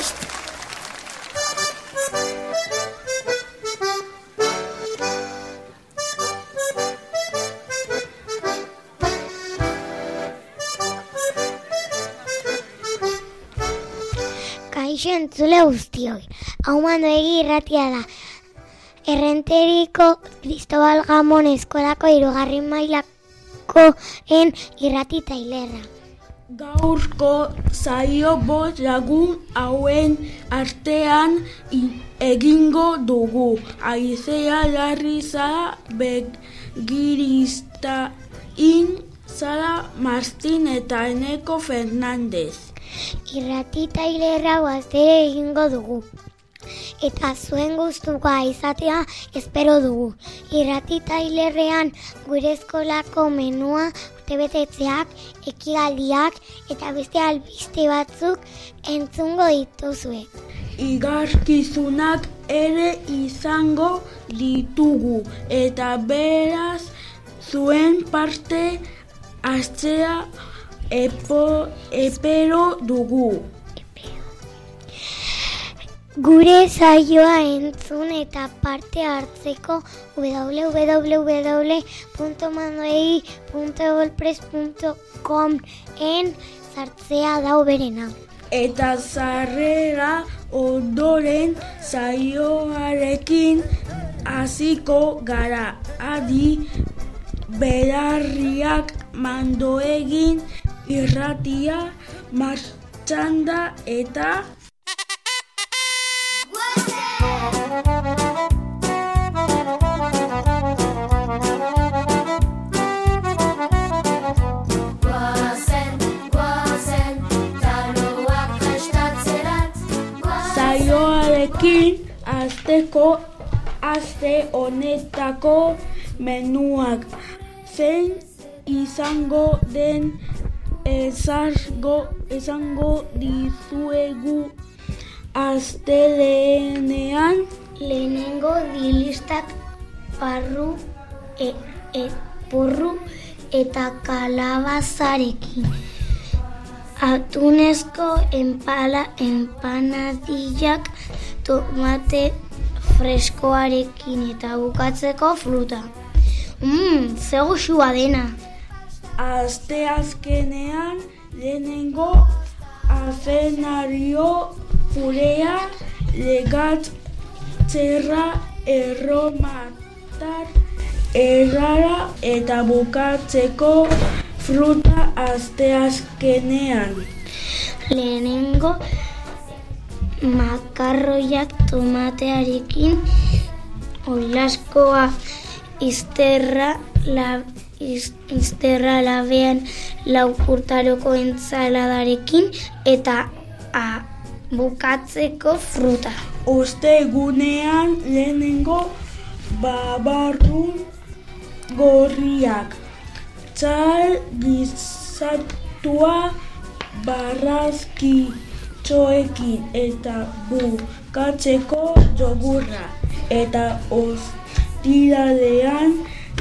prest! Kaixo entzule guztioi. Hau mando egi irratia da. Errenteriko Cristobal Gamon eskolako irugarri mailako en irrati tailerra. Gaurko zaio bot lagun hauen artean egingo dugu. Aizea larri zara begirista in zara Martin eta Eneko Fernandez. Irrati tailerra guaztere egingo dugu. Eta zuen guztuko izatea espero dugu. Irrati tailerrean gure eskolako menua urtebetetzeak, ekigaldiak eta beste albiste batzuk entzungo dituzue. Igarkizunak ere izango ditugu eta beraz zuen parte astzea epo, epero dugu. Gure saioa entzun eta parte hartzeko www.mandoei.golpres.com en zartzea dau berena. Eta zarrera ondoren saioarekin hasiko gara adi belarriak mandoegin irratia martxanda eta azteko aste honetako menuak. Zein izango den ezargo esango dizuegu astelenean lehenengo dilistak parru e, e, porru eta kalabazarekin. Atunezko enpala empanadillak tomate freskoarekin eta bukatzeko fruta. Mmm, zego dena. Aste azkenean lehenengo afenario purea legat txerra erromatar errara eta bukatzeko fruta aste azkenean. Lehenengo makarroiak tomatearekin oilaskoa izterra la izterra labean laukurtaroko entzaladarekin eta a, bukatzeko fruta. Oste egunean lehenengo babarrun gorriak. Txal gizatua barrazki txoekin eta bukatzeko jogurra. Eta ostiralean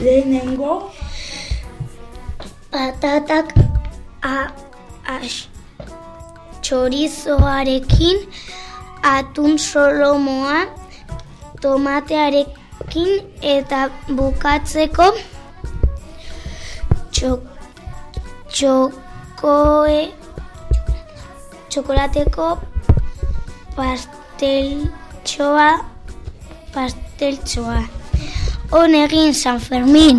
lehenengo patatak a, a chorizoarekin atun solomoa tomatearekin eta bukatzeko txok, txokoe txokolateko pasteltxoa pasteltxoa honegin San Fermin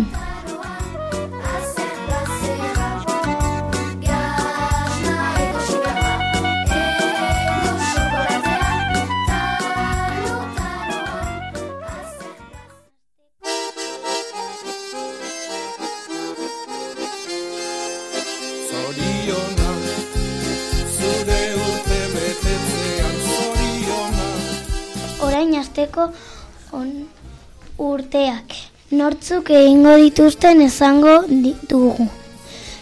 asteko on urteak. Nortzuk egingo dituzten esango ditugu.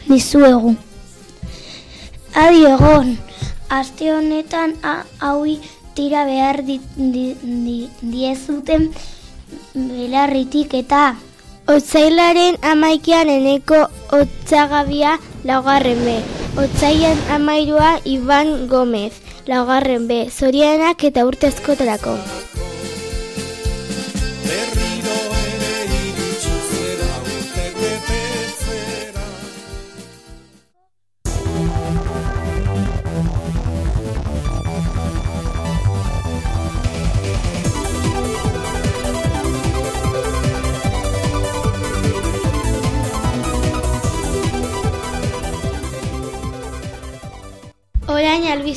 Dizuegu. Adi egon, aste honetan haui tira behar di, di, di, diezuten belarritik eta Otzailaren amaikian eneko otzagabia laugarren be. Otzailan amairua Iban Gomez. laugarren B, zorionak eta urte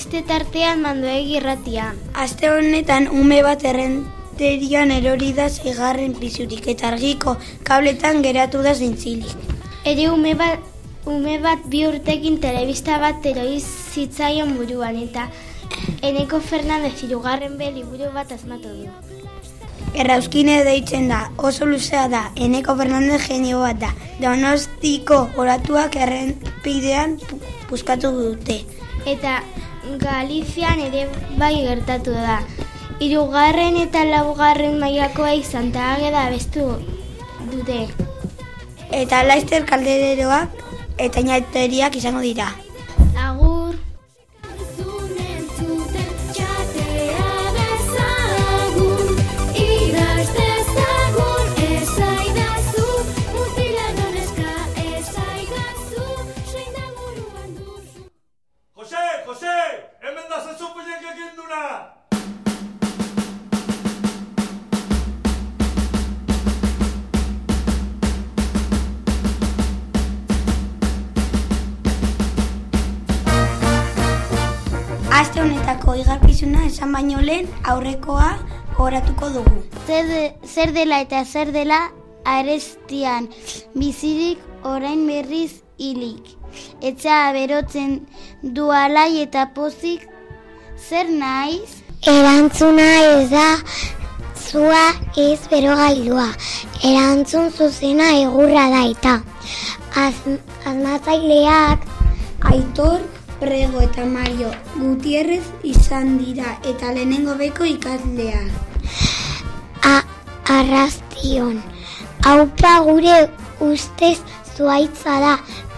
Albiste tartean mandoegi irratia. Aste honetan ume bat errenterian erori da zigarren pisurik eta argiko kabletan geratu da zintzilik. Ere ume bat, ume bat bi urtekin telebista bat eroi zitzaion buruan eta Eneko Fernandez irugarren be liburu bat asmatu du. Errauskine deitzen da, oso luzea da, Eneko Fernandez genio bat da. Donostiko oratuak errenpidean pu- puskatu dute. Eta Galizian ere bai gertatu da. Hirugarren eta laugarren mailakoa izan eta ageda bestu dute. Eta Laster kaldereroak eta inateriak izango dira. Esan baino lehen aurrekoa horatuko dugu. Zer, de- zer dela eta zer dela arestian bizirik orain berriz hilik. Etxea berotzen du alai eta pozik zer naiz? Erantzuna ez da zua ez berogailua. Erantzun zuzena egurra da eta. Az, azmatzaileak Aitor, Prego eta Mario Gutierrez izan dira eta lehenengo beko ikaslea. a, arrastion. Haupa gure ustez zuaitza da.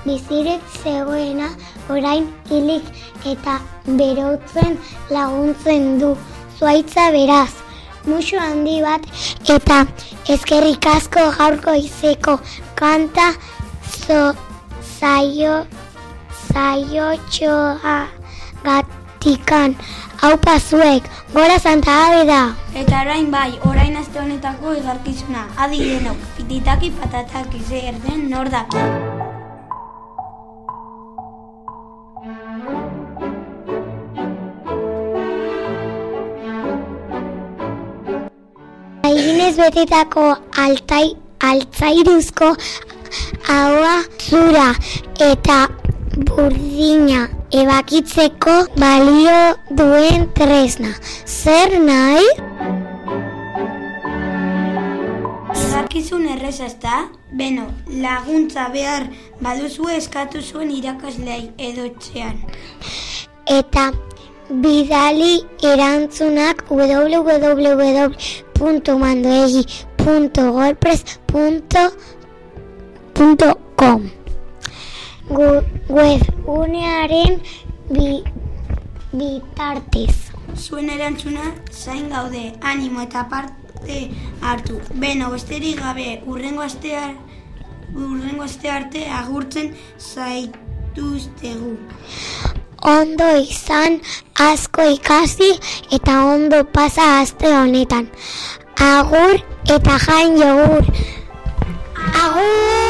Bizirik zegoena orain hilik eta berotzen laguntzen du. Zuaitza beraz. Musu handi bat eta eskerrik asko gaurko izeko kanta zo zaio zaio txoa gatikan. Haupa zuek, gora Santa Abeda! Eta orain bai, orain aste honetako igarkizuna. Adi denok, pititaki patataki zer den nor daki. Eginez betetako altai, altzairuzko haua zura eta burdina ebakitzeko balio duen tresna. Zer nahi? Igarkizun erreza ezta? Beno, laguntza behar baduzu eskatu zuen irakaslei edo etxean. Eta bidali erantzunak www.mandoegi.wordpress.com Webgunearen bi, bitartez. Zuen erantzuna zain gaude, animo eta parte hartu. Beno, besterik gabe, urrengo astear, urrengo aste arte agurtzen zaituztegu. Ondo izan asko ikasi eta ondo pasa aste honetan. Agur eta jain jogur. Agur!